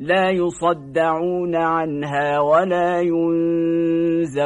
لا يصدعون عنها ولا ينزفون.